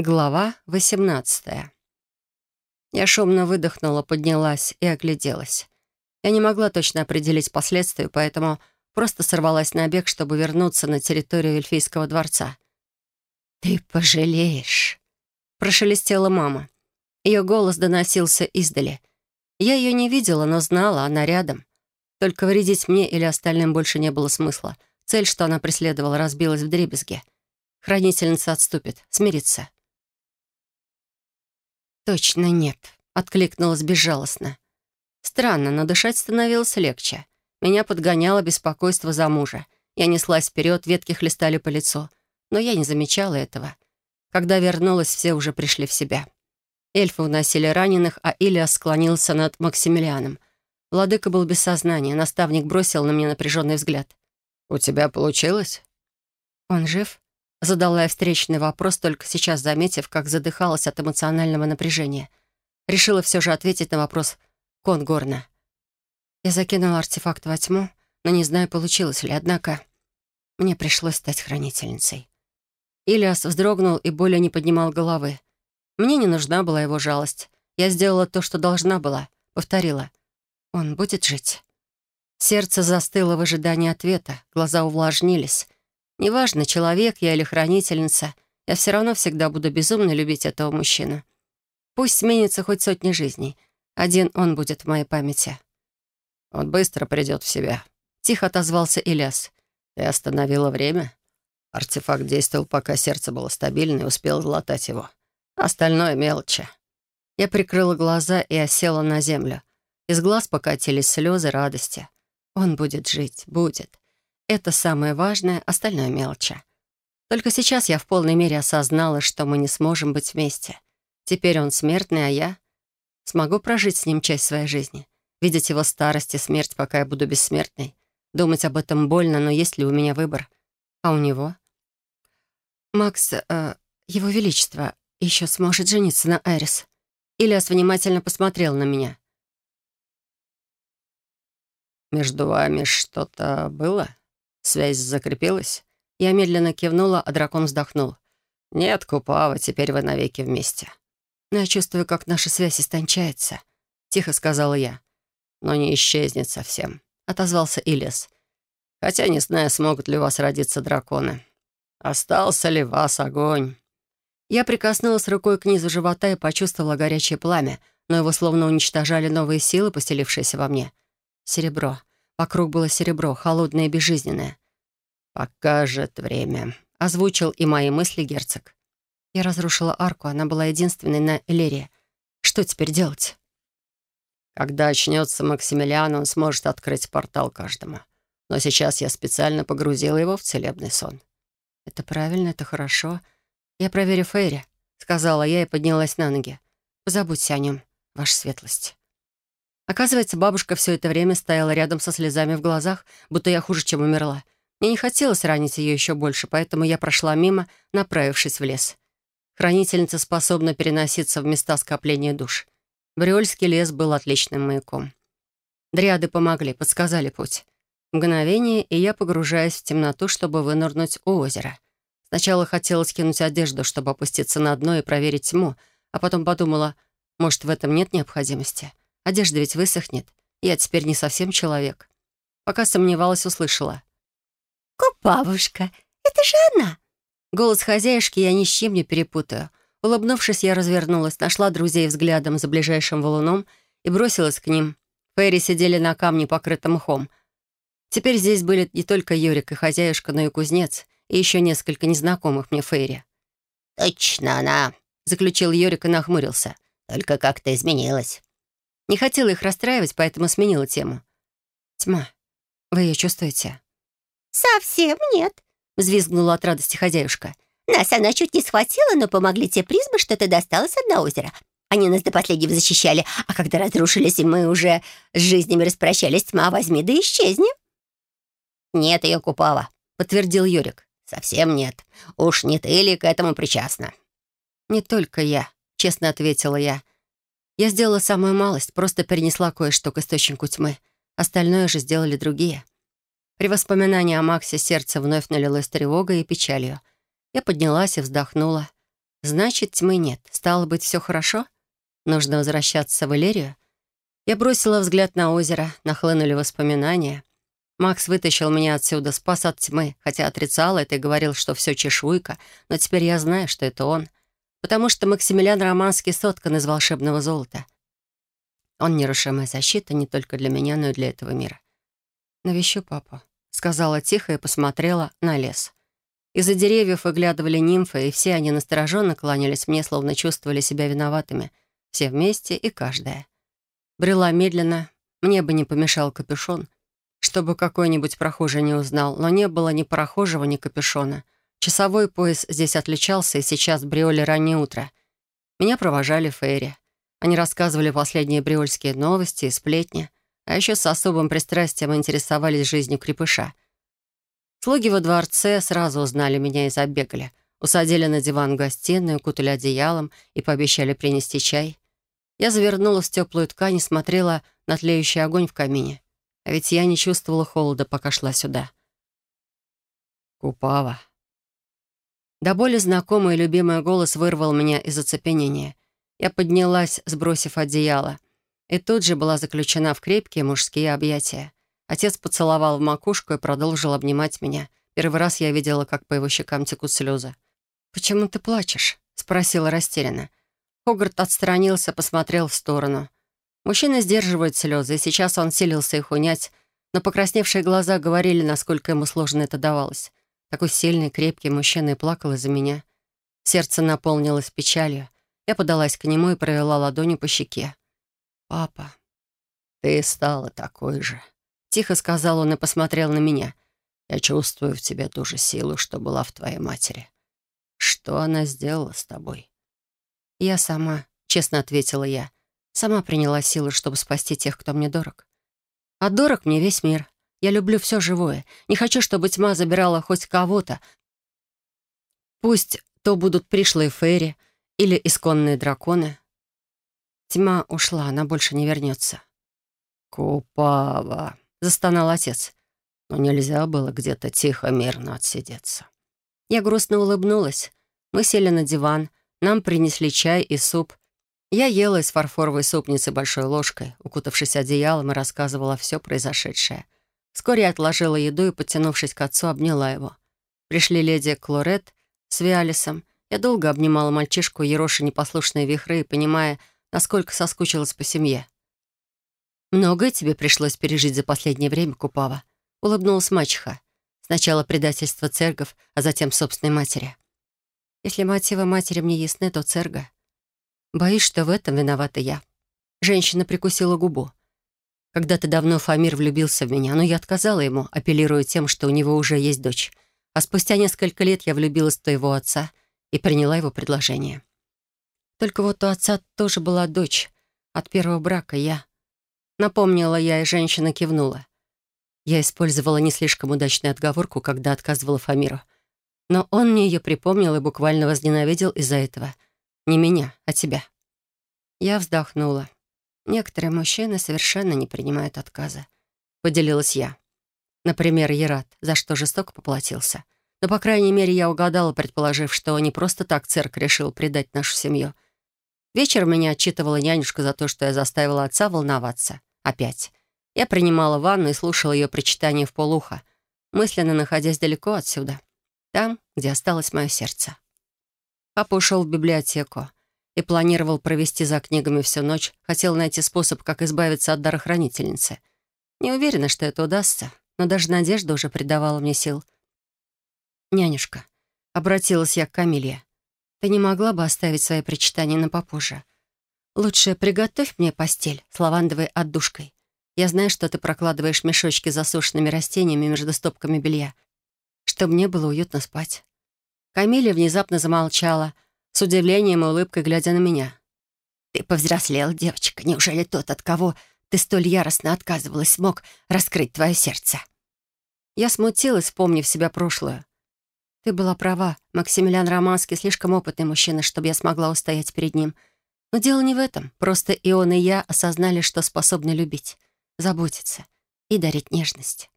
Глава 18 Я шумно выдохнула, поднялась и огляделась. Я не могла точно определить последствия, поэтому просто сорвалась на бег, чтобы вернуться на территорию Эльфийского дворца. «Ты пожалеешь», — прошелестела мама. Ее голос доносился издали. Я ее не видела, но знала, она рядом. Только вредить мне или остальным больше не было смысла. Цель, что она преследовала, разбилась в дребезге. Хранительница отступит, смирится. «Точно нет», — откликнулась безжалостно. Странно, но дышать становилось легче. Меня подгоняло беспокойство за мужа. Я неслась вперед, ветки хлестали по лицу. Но я не замечала этого. Когда вернулась, все уже пришли в себя. Эльфы уносили раненых, а Илиас склонился над Максимилианом. Владыка был без сознания. Наставник бросил на меня напряженный взгляд. «У тебя получилось?» «Он жив?» Задала я встречный вопрос, только сейчас заметив, как задыхалась от эмоционального напряжения. Решила все же ответить на вопрос Конгорна. Я закинула артефакт во тьму, но не знаю, получилось ли, однако мне пришлось стать хранительницей. Илиас вздрогнул и более не поднимал головы. Мне не нужна была его жалость. Я сделала то, что должна была. Повторила. Он будет жить. Сердце застыло в ожидании ответа, глаза увлажнились. Неважно, человек я или хранительница, я все равно всегда буду безумно любить этого мужчину. Пусть сменится хоть сотни жизней. Один он будет в моей памяти. Он быстро придет в себя. Тихо отозвался Ильяс. Ты остановила время? Артефакт действовал, пока сердце было стабильно и успел залатать его. Остальное мелочи. Я прикрыла глаза и осела на землю. Из глаз покатились слезы радости. Он будет жить, будет. Это самое важное, остальное мелочи. Только сейчас я в полной мере осознала, что мы не сможем быть вместе. Теперь он смертный, а я смогу прожить с ним часть своей жизни. Видеть его старость и смерть, пока я буду бессмертной. Думать об этом больно, но есть ли у меня выбор? А у него? Макс, э, его величество, еще сможет жениться на Айрис. Ильяс внимательно посмотрел на меня. «Между вами что-то было?» Связь закрепилась? Я медленно кивнула, а дракон вздохнул. «Нет, Купава, теперь вы навеки вместе». «Но я чувствую, как наша связь истончается», — тихо сказала я. «Но не исчезнет совсем», — отозвался Илес. «Хотя не знаю, смогут ли у вас родиться драконы. Остался ли вас огонь?» Я прикоснулась рукой к низу живота и почувствовала горячее пламя, но его словно уничтожали новые силы, поселившиеся во мне. Серебро. Вокруг было серебро, холодное и безжизненное. «Покажет время», — озвучил и мои мысли герцог. Я разрушила арку, она была единственной на Элерии. Что теперь делать? Когда очнется Максимилиан, он сможет открыть портал каждому. Но сейчас я специально погрузила его в целебный сон. «Это правильно, это хорошо. Я проверю Фейри», — сказала я и поднялась на ноги. «Позабудьте о нем, ваша светлость». Оказывается, бабушка все это время стояла рядом со слезами в глазах, будто я хуже, чем умерла. Мне не хотелось ранить ее еще больше, поэтому я прошла мимо, направившись в лес. Хранительница способна переноситься в места скопления душ. Бриольский лес был отличным маяком. Дриады помогли, подсказали путь. Мгновение, и я погружаюсь в темноту, чтобы вынырнуть у озера. Сначала хотела скинуть одежду, чтобы опуститься на дно и проверить тьму, а потом подумала, может, в этом нет необходимости. Одежда ведь высохнет. Я теперь не совсем человек. Пока сомневалась, услышала. «Купавушка, это же она!» Голос хозяюшки я ни с чем не перепутаю. Улыбнувшись, я развернулась, нашла друзей взглядом за ближайшим валуном и бросилась к ним. Фейри сидели на камне, покрытом мхом. Теперь здесь были не только Юрик и хозяюшка, но и кузнец, и еще несколько незнакомых мне Фейри. «Точно она», — заключил Юрик и нахмурился. «Только как-то изменилась». Не хотела их расстраивать, поэтому сменила тему. «Тьма, вы ее чувствуете?» «Совсем нет», — взвизгнула от радости хозяюшка. «Нас она чуть не схватила, но помогли те призмы, что ты досталась от озера. Они нас до последнего защищали, а когда разрушились, и мы уже с жизнями распрощались, тьма возьми да исчезни». «Нет ее купала», — подтвердил Юрик. «Совсем нет. Уж не ты ли к этому причастна?» «Не только я», — честно ответила я. Я сделала самую малость, просто перенесла кое-что к источнику тьмы. Остальное же сделали другие. При воспоминании о Максе сердце вновь налилось тревогой и печалью. Я поднялась и вздохнула. Значит, тьмы нет. Стало быть, все хорошо? Нужно возвращаться в Элерию? Я бросила взгляд на озеро, нахлынули воспоминания. Макс вытащил меня отсюда, спас от тьмы, хотя отрицал это и говорил, что все чешуйка, но теперь я знаю, что это он. Потому что Максимилиан Романский соткан из волшебного золота. Он нерушимая защита не только для меня, но и для этого мира. «Навещу папу», — сказала тихо и посмотрела на лес. Из-за деревьев выглядывали нимфы, и все они настороженно кланялись мне, словно чувствовали себя виноватыми. Все вместе и каждая. Брела медленно, мне бы не помешал капюшон, чтобы какой-нибудь прохожий не узнал, но не было ни прохожего, ни капюшона. Часовой пояс здесь отличался, и сейчас бриоли раннее утро. Меня провожали Фейри. Они рассказывали последние бриольские новости и сплетни, а еще с особым пристрастием интересовались жизнью крепыша — Слуги во дворце сразу узнали меня и забегали. Усадили на диван гостиную, кутали одеялом и пообещали принести чай. Я завернулась в теплую ткань и смотрела на тлеющий огонь в камине. А ведь я не чувствовала холода, пока шла сюда. «Купава». До боли знакомый и любимый голос вырвал меня из оцепенения. Я поднялась, сбросив одеяло, и тут же была заключена в крепкие мужские объятия. Отец поцеловал в макушку и продолжил обнимать меня. Первый раз я видела, как по его щекам текут слезы. «Почему ты плачешь?» — спросила растерянно. Хогарт отстранился, посмотрел в сторону. Мужчина сдерживает слезы, и сейчас он силился их унять, но покрасневшие глаза говорили, насколько ему сложно это давалось. Такой сильный, крепкий мужчина и плакал из-за меня. Сердце наполнилось печалью. Я подалась к нему и провела ладонью по щеке. «Папа, ты стала такой же», Тихо сказал он и посмотрел на меня. «Я чувствую в тебе ту же силу, что была в твоей матери. Что она сделала с тобой?» «Я сама», — честно ответила я. «Сама приняла силу, чтобы спасти тех, кто мне дорог. А дорог мне весь мир. Я люблю все живое. Не хочу, чтобы тьма забирала хоть кого-то. Пусть то будут пришлые фейри или исконные драконы. Тьма ушла, она больше не вернется. «Купава», — застонал отец. «Но нельзя было где-то тихо, мирно отсидеться». Я грустно улыбнулась. Мы сели на диван, нам принесли чай и суп. Я ела из фарфоровой супницы большой ложкой, укутавшись одеялом и рассказывала все произошедшее. Вскоре я отложила еду и, подтянувшись к отцу, обняла его. Пришли леди Клорет с Виалисом. Я долго обнимала мальчишку, ероши непослушные вихры и понимая, насколько соскучилась по семье. «Многое тебе пришлось пережить за последнее время, Купава», — улыбнулась мачеха. «Сначала предательство цергов, а затем собственной матери». «Если мотивы матери мне ясны, то церга. Боюсь, что в этом виновата я». Женщина прикусила губу. Когда-то давно Фамир влюбился в меня, но я отказала ему, апеллируя тем, что у него уже есть дочь. А спустя несколько лет я влюбилась в твоего отца и приняла его предложение. Только вот у отца тоже была дочь. От первого брака я... Напомнила я, и женщина кивнула. Я использовала не слишком удачную отговорку, когда отказывала Фамиру. Но он мне ее припомнил и буквально возненавидел из-за этого. Не меня, а тебя. Я вздохнула. Некоторые мужчины совершенно не принимают отказа. Поделилась я. Например, Ерат, за что жестоко поплатился. Но, по крайней мере, я угадала, предположив, что не просто так цирк решил предать нашу семью. Вечером меня отчитывала нянюшка за то, что я заставила отца волноваться. Опять. Я принимала ванну и слушала ее причитание в полуха, мысленно находясь далеко отсюда. Там, где осталось мое сердце. Папа ушел в библиотеку и планировал провести за книгами всю ночь, хотел найти способ, как избавиться от дарохранительницы. Не уверена, что это удастся, но даже надежда уже придавала мне сил. «Нянюшка», — обратилась я к Камиле, — «ты не могла бы оставить свои причитания на попозже? Лучше приготовь мне постель с лавандовой отдушкой. Я знаю, что ты прокладываешь мешочки с засушенными растениями между стопками белья, чтобы мне было уютно спать». Камилия внезапно замолчала, с удивлением и улыбкой глядя на меня. «Ты повзрослела, девочка. Неужели тот, от кого ты столь яростно отказывалась, смог раскрыть твое сердце?» Я смутилась, вспомнив себя прошлое. «Ты была права. Максимилиан Романский слишком опытный мужчина, чтобы я смогла устоять перед ним. Но дело не в этом. Просто и он, и я осознали, что способны любить, заботиться и дарить нежность.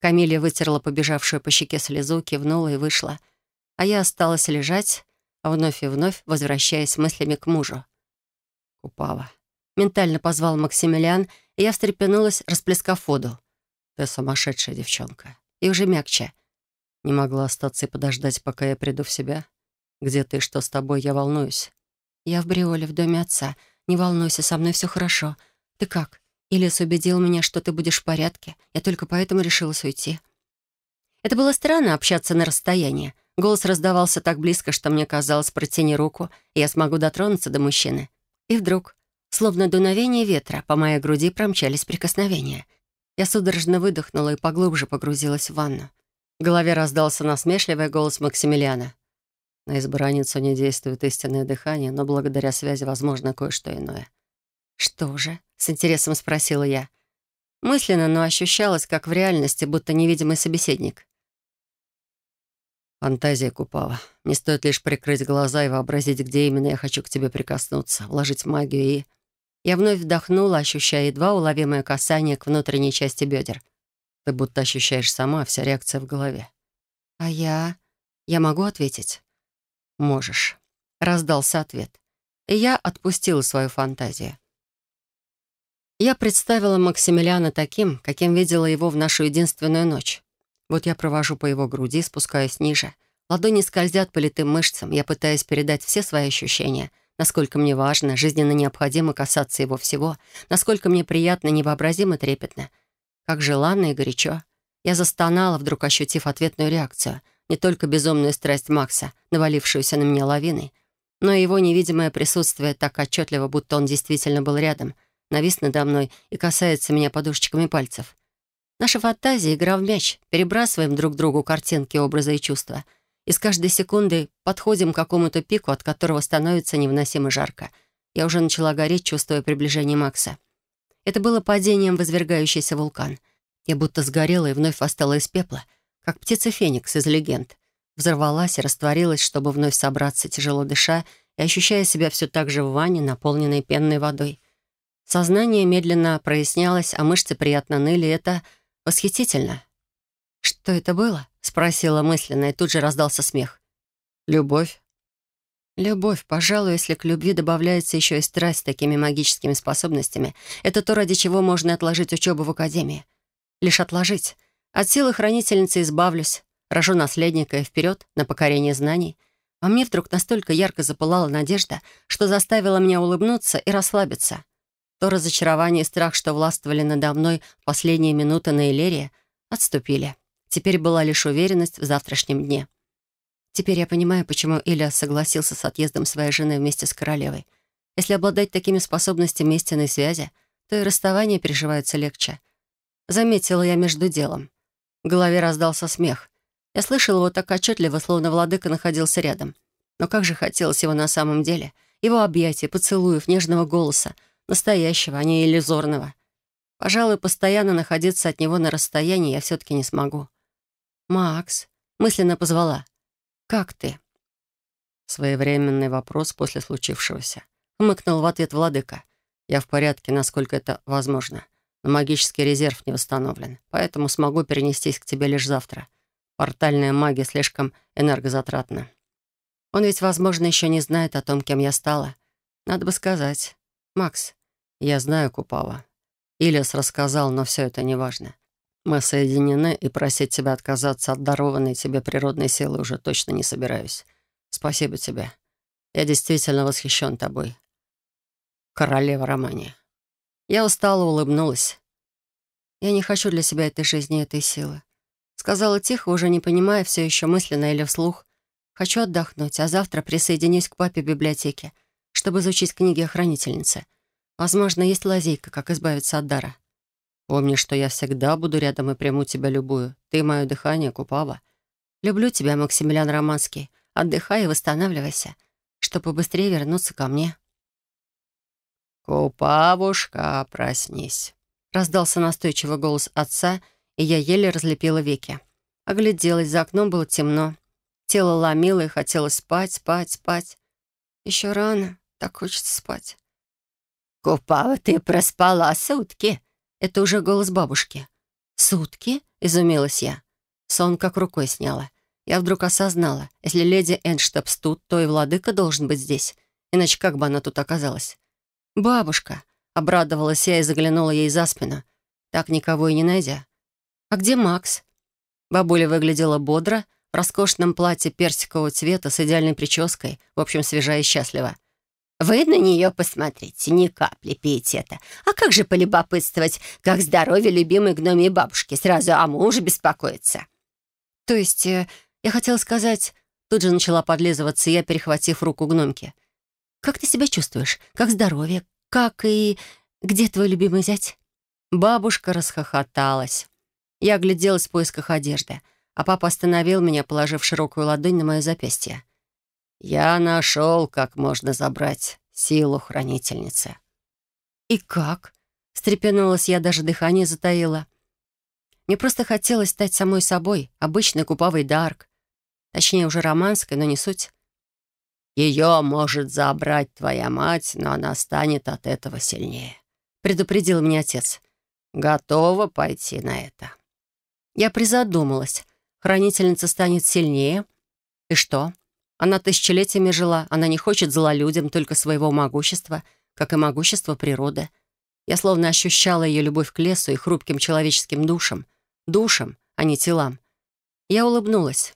Камилия вытерла побежавшую по щеке слезу, кивнула и вышла. А я осталась лежать, вновь и вновь возвращаясь мыслями к мужу. «Купава». Ментально позвал Максимилиан, и я встрепенулась, расплескав воду. «Ты сумасшедшая девчонка». И уже мягче. «Не могла остаться и подождать, пока я приду в себя? Где ты, что с тобой, я волнуюсь». «Я в Бриоле, в доме отца. Не волнуйся, со мной все хорошо. Ты как? Илис убедил меня, что ты будешь в порядке. Я только поэтому решила уйти». Это было странно общаться на расстоянии. Голос раздавался так близко, что мне казалось, протяни руку, и я смогу дотронуться до мужчины. И вдруг, словно дуновение ветра, по моей груди промчались прикосновения. Я судорожно выдохнула и поглубже погрузилась в ванну. В голове раздался насмешливый голос Максимилиана. На избранницу не действует истинное дыхание, но благодаря связи возможно кое-что иное. «Что же?» — с интересом спросила я. Мысленно, но ощущалось, как в реальности, будто невидимый собеседник. Фантазия Купава. Не стоит лишь прикрыть глаза и вообразить, где именно я хочу к тебе прикоснуться, вложить магию и... Я вновь вдохнула, ощущая едва уловимое касание к внутренней части бедер. Ты будто ощущаешь сама, вся реакция в голове. А я... Я могу ответить? Можешь. Раздался ответ. И я отпустила свою фантазию. Я представила Максимилиана таким, каким видела его в нашу единственную ночь. Вот я провожу по его груди, спускаюсь ниже. Ладони скользят по литым мышцам. Я пытаюсь передать все свои ощущения. Насколько мне важно, жизненно необходимо касаться его всего. Насколько мне приятно, невообразимо трепетно. Как желанно и горячо. Я застонала, вдруг ощутив ответную реакцию. Не только безумную страсть Макса, навалившуюся на меня лавиной, но и его невидимое присутствие так отчетливо, будто он действительно был рядом, навис надо мной и касается меня подушечками пальцев. Наша фантазия — игра в мяч. Перебрасываем друг другу картинки, образы и чувства. И с каждой секундой подходим к какому-то пику, от которого становится невыносимо жарко. Я уже начала гореть, чувствуя приближение Макса. Это было падением в извергающийся вулкан. Я будто сгорела и вновь восстала из пепла, как птица Феникс из легенд. Взорвалась и растворилась, чтобы вновь собраться, тяжело дыша и ощущая себя все так же в ванне, наполненной пенной водой. Сознание медленно прояснялось, а мышцы приятно ныли. Это Восхитительно. «Что это было?» — спросила мысленно, и тут же раздался смех. «Любовь». Любовь, пожалуй, если к любви добавляется еще и страсть с такими магическими способностями, это то, ради чего можно отложить учебу в академии. Лишь отложить. От силы хранительницы избавлюсь, рожу наследника и вперед на покорение знаний. А мне вдруг настолько ярко запылала надежда, что заставила меня улыбнуться и расслабиться. То разочарование и страх, что властвовали надо мной в последние минуты на Элерии, отступили. Теперь была лишь уверенность в завтрашнем дне. Теперь я понимаю, почему Илья согласился с отъездом своей жены вместе с королевой. Если обладать такими способностями истинной связи, то и расставание переживается легче. Заметила я между делом. В голове раздался смех. Я слышала его так отчетливо, словно владыка находился рядом. Но как же хотелось его на самом деле. Его объятия, поцелуев, нежного голоса — Настоящего, а не иллюзорного. Пожалуй, постоянно находиться от него на расстоянии я все-таки не смогу. «Макс», — мысленно позвала, — «как ты?» Своевременный вопрос после случившегося. Хмыкнул в ответ владыка. «Я в порядке, насколько это возможно. Но магический резерв не восстановлен, поэтому смогу перенестись к тебе лишь завтра. Портальная магия слишком энергозатратна». Он ведь, возможно, еще не знает о том, кем я стала. Надо бы сказать. «Макс, я знаю Купава. Илис рассказал, но все это не важно. Мы соединены, и просить тебя отказаться от дарованной тебе природной силы уже точно не собираюсь. Спасибо тебе. Я действительно восхищен тобой. Королева Романия». Я устало улыбнулась. «Я не хочу для себя этой жизни и этой силы». Сказала тихо, уже не понимая, все еще мысленно или вслух. «Хочу отдохнуть, а завтра присоединюсь к папе в библиотеке чтобы изучить книги о хранительнице. Возможно, есть лазейка, как избавиться от дара. Помни, что я всегда буду рядом и приму тебя любую. Ты — мое дыхание, Купава. Люблю тебя, Максимилиан Романский. Отдыхай и восстанавливайся, чтобы быстрее вернуться ко мне. «Купавушка, проснись!» Раздался настойчивый голос отца, и я еле разлепила веки. Огляделась, за окном было темно. Тело ломило и хотелось спать, спать, спать. Еще рано, так хочется спать. «Купава, ты проспала сутки!» Это уже голос бабушки. «Сутки?» — изумилась я. Сон как рукой сняла. Я вдруг осознала, если леди Энштабс тут, то и владыка должен быть здесь. Иначе как бы она тут оказалась? «Бабушка!» — обрадовалась я и заглянула ей за спину, так никого и не найдя. «А где Макс?» Бабуля выглядела бодро, в роскошном платье персикового цвета с идеальной прической, в общем, свежая и счастлива. «Вы на нее посмотрите, ни капли пиетета. А как же полюбопытствовать, как здоровье любимой гномии бабушки, сразу о муже беспокоиться?» «То есть, э, я хотела сказать...» Тут же начала подлизываться я, перехватив руку гномки. «Как ты себя чувствуешь? Как здоровье? Как и... Где твой любимый зять?» Бабушка расхохоталась. Я огляделась в поисках одежды, а папа остановил меня, положив широкую ладонь на мое запястье. «Я нашел, как можно забрать силу хранительницы». «И как?» — встрепенулась я, даже дыхание затаила. Мне просто хотелось стать самой собой, обычной купавой Дарк. Точнее, уже романской, но не суть. «Ее может забрать твоя мать, но она станет от этого сильнее», — предупредил мне отец. «Готова пойти на это?» Я призадумалась. Хранительница станет сильнее. И что? Она тысячелетиями жила, она не хочет зла людям, только своего могущества, как и могущество природы. Я словно ощущала ее любовь к лесу и хрупким человеческим душам. Душам, а не телам. Я улыбнулась.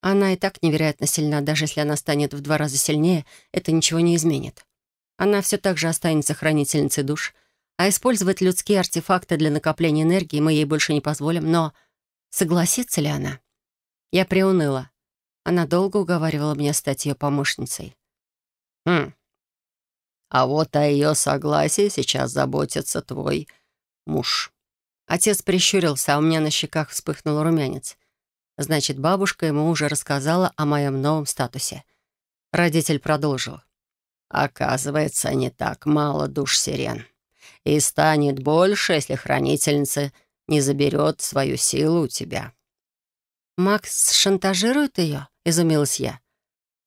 Она и так невероятно сильна, даже если она станет в два раза сильнее, это ничего не изменит. Она все так же останется хранительницей душ, а использовать людские артефакты для накопления энергии мы ей больше не позволим, но согласится ли она? Я приуныла. Она долго уговаривала меня стать ее помощницей. «Хм. А вот о ее согласии сейчас заботится твой муж». Отец прищурился, а у меня на щеках вспыхнул румянец. Значит, бабушка ему уже рассказала о моем новом статусе. Родитель продолжил. «Оказывается, не так мало душ сирен. И станет больше, если хранительница не заберет свою силу у тебя». «Макс шантажирует ее?» — изумилась я.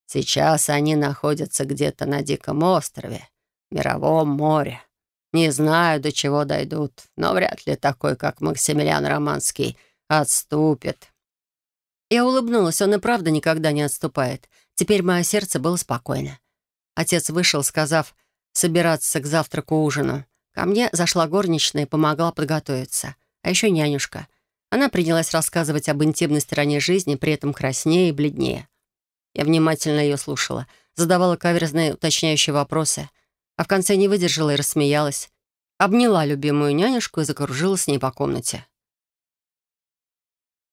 «Сейчас они находятся где-то на Диком острове, Мировом море. Не знаю, до чего дойдут, но вряд ли такой, как Максимилиан Романский, отступит». Я улыбнулась, он и правда никогда не отступает. Теперь мое сердце было спокойно. Отец вышел, сказав собираться к завтраку-ужину. Ко мне зашла горничная и помогла подготовиться. А еще нянюшка — она принялась рассказывать об интимной стороне жизни, при этом краснее и бледнее. Я внимательно ее слушала, задавала каверзные уточняющие вопросы, а в конце не выдержала и рассмеялась. Обняла любимую нянюшку и закружила с ней по комнате.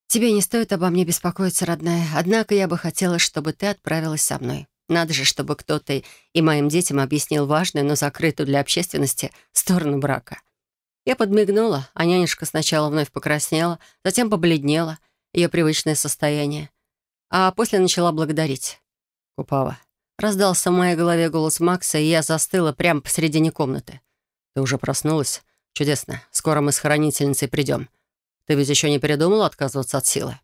«Тебе не стоит обо мне беспокоиться, родная. Однако я бы хотела, чтобы ты отправилась со мной. Надо же, чтобы кто-то и моим детям объяснил важную, но закрытую для общественности сторону брака. Я подмигнула, а нянюшка сначала вновь покраснела, затем побледнела, ее привычное состояние. А после начала благодарить. «Купава». Раздался в моей голове голос Макса, и я застыла прямо посередине комнаты. «Ты уже проснулась? Чудесно. Скоро мы с хранительницей придем. Ты ведь еще не передумала отказываться от силы?»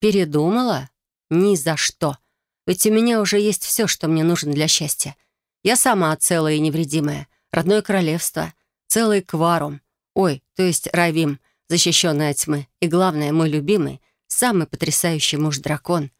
«Передумала? Ни за что. Ведь у меня уже есть все, что мне нужно для счастья. Я сама целая и невредимая. Родное королевство. Целый кварум. Ой, то есть Равим, защищенный от тьмы. И главное, мой любимый, самый потрясающий муж-дракон.